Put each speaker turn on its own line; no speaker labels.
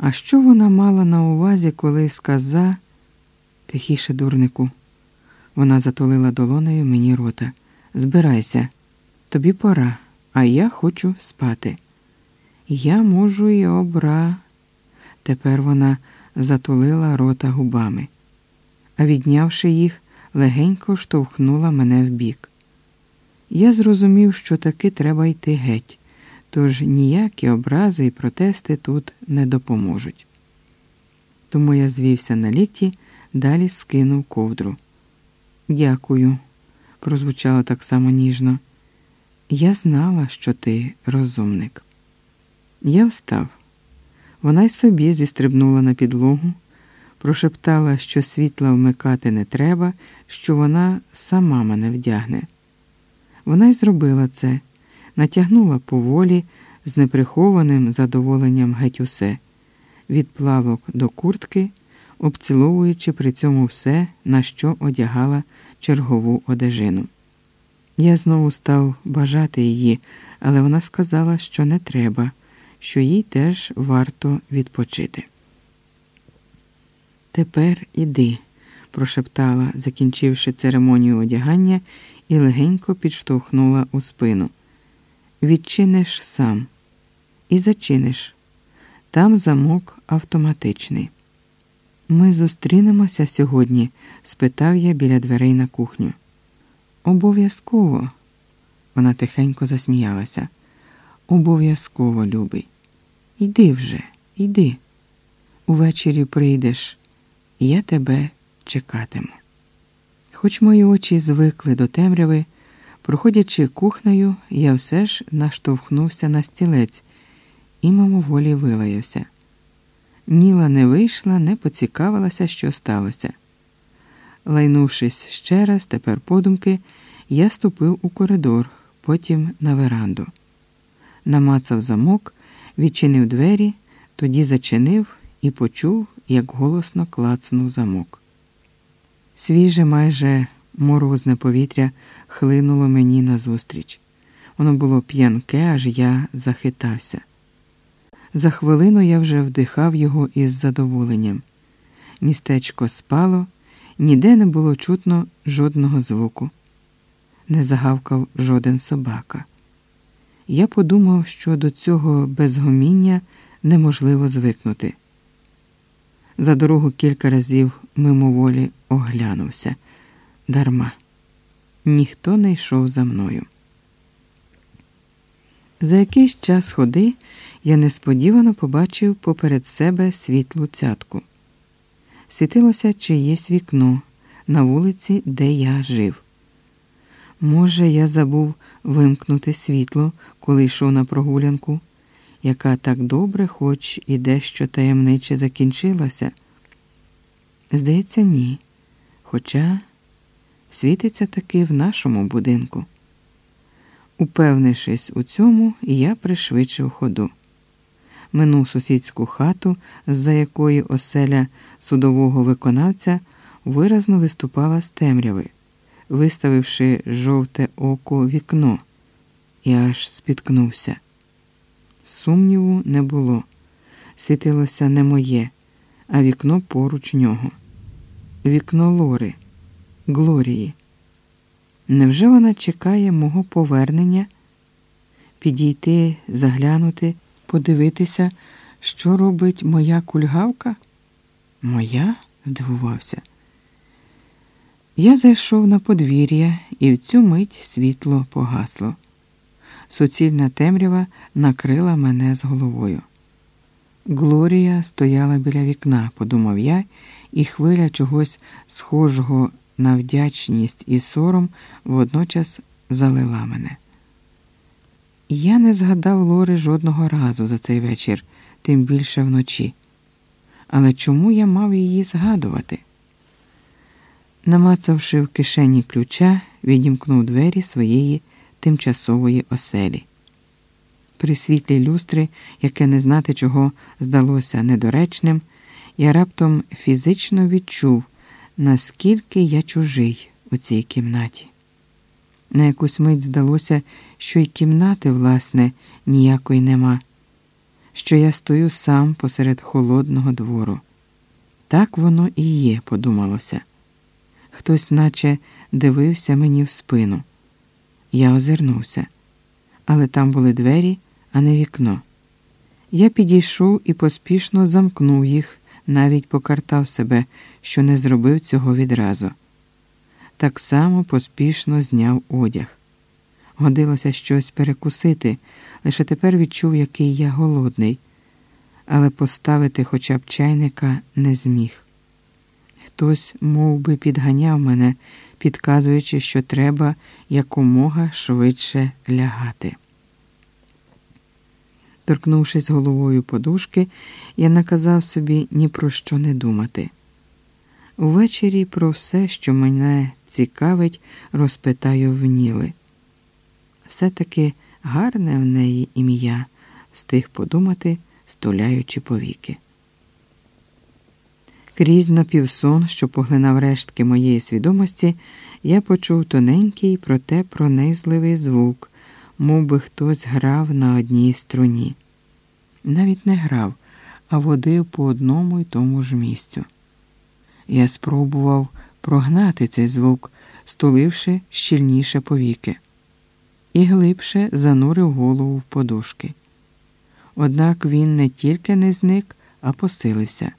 А що вона мала на увазі, коли сказа тихіше, дурнику? Вона затулила долонею мені рота. Збирайся, тобі пора, а я хочу спати. Я можу й обра. Тепер вона затулила рота губами, а віднявши їх, легенько штовхнула мене вбік. Я зрозумів, що таки треба йти геть, тож ніякі образи і протести тут не допоможуть. Тому я звівся на лікті, далі скинув ковдру. Дякую, прозвучало так само ніжно. Я знала, що ти розумник. Я встав. Вона й собі зістрибнула на підлогу, прошептала, що світла вмикати не треба, що вона сама мене вдягне. Вона й зробила це, натягнула поволі з неприхованим задоволенням геть усе, від плавок до куртки, обціловуючи при цьому все, на що одягала чергову одежину. Я знову став бажати її, але вона сказала, що не треба, що їй теж варто відпочити. Тепер іди, прошептала, закінчивши церемонію одягання, і легенько підштовхнула у спину. Відчиниш сам і зачиниш. Там замок автоматичний. Ми зустрінемося сьогодні? спитав я біля дверей на кухню. Обов'язково. Вона тихенько засміялася. Обов'язково, любий. Йди вже, йди. Увечері прийдеш, і я тебе чекатиму. Хоч мої очі звикли до темряви, проходячи кухнею, я все ж наштовхнувся на стілець і мимоволі вилаявся. Ніла не вийшла, не поцікавилася, що сталося. Лайнувшись ще раз, тепер подумки, я ступив у коридор, потім на веранду. Намацав замок, відчинив двері, тоді зачинив і почув, як голосно клацнув замок. Свіже, майже морозне повітря хлинуло мені назустріч. Воно було п'янке, аж я захитався. За хвилину я вже вдихав його із задоволенням. Містечко спало, ніде не було чутно жодного звуку. Не загавкав жоден собака. Я подумав, що до цього безгоміння неможливо звикнути. За дорогу кілька разів мимоволі оглянувся. Дарма. Ніхто не йшов за мною. За якийсь час ходи я несподівано побачив поперед себе світлу цятку. Світилося чиєсь вікно на вулиці, де я жив. Може, я забув вимкнути світло, коли йшов на прогулянку, яка так добре, хоч і дещо таємниче закінчилася. Здається, ні. Хоча світиться таки в нашому будинку. Упевнившись у цьому, я пришвидшив ходу. Минув сусідську хату, з-за якої оселя судового виконавця виразно виступала з темряви, виставивши жовте око вікно, і аж спіткнувся. Сумніву не було. Світилося не моє, а вікно поруч нього. Вікно Лори, Глорії. Невже вона чекає мого повернення? Підійти, заглянути, подивитися, що робить моя кульгавка? Моя? здивувався. Я зайшов на подвір'я, і в цю мить світло погасло. Суцільна темрява накрила мене з головою. Глорія стояла біля вікна, подумав я, і хвиля чогось схожого на вдячність і сором водночас залила мене. Я не згадав Лори жодного разу за цей вечір, тим більше вночі. Але чому я мав її згадувати? Намацавши в кишені ключа, відімкнув двері своєї тимчасової оселі. При світлі люстри, яке не знати чого здалося недоречним, я раптом фізично відчув, наскільки я чужий у цій кімнаті. На якусь мить здалося, що й кімнати, власне, ніякої нема, що я стою сам посеред холодного двору. Так воно і є, подумалося. Хтось наче дивився мені в спину. Я озирнувся, але там були двері, а не вікно. Я підійшов і поспішно замкнув їх, навіть покартав себе, що не зробив цього відразу. Так само поспішно зняв одяг. Годилося щось перекусити, лише тепер відчув, який я голодний, але поставити хоча б чайника не зміг. Хтось мов би, підганяв мене, підказуючи, що треба якомога швидше лягати. Торкнувшись головою подушки, я наказав собі ні про що не думати. Увечері про все, що мене цікавить, розпитаю в Ніли. Все-таки гарне в неї ім'я, встиг подумати, стуляючи повіки. Крізь напівсон, що поглинав рештки моєї свідомості, я почув тоненький, проте пронизливий звук, мов би хтось грав на одній струні. Навіть не грав, а водив по одному й тому ж місцю. Я спробував прогнати цей звук, стуливши щільніше повіки, і глибше занурив голову в подушки. Однак він не тільки не зник, а посилився.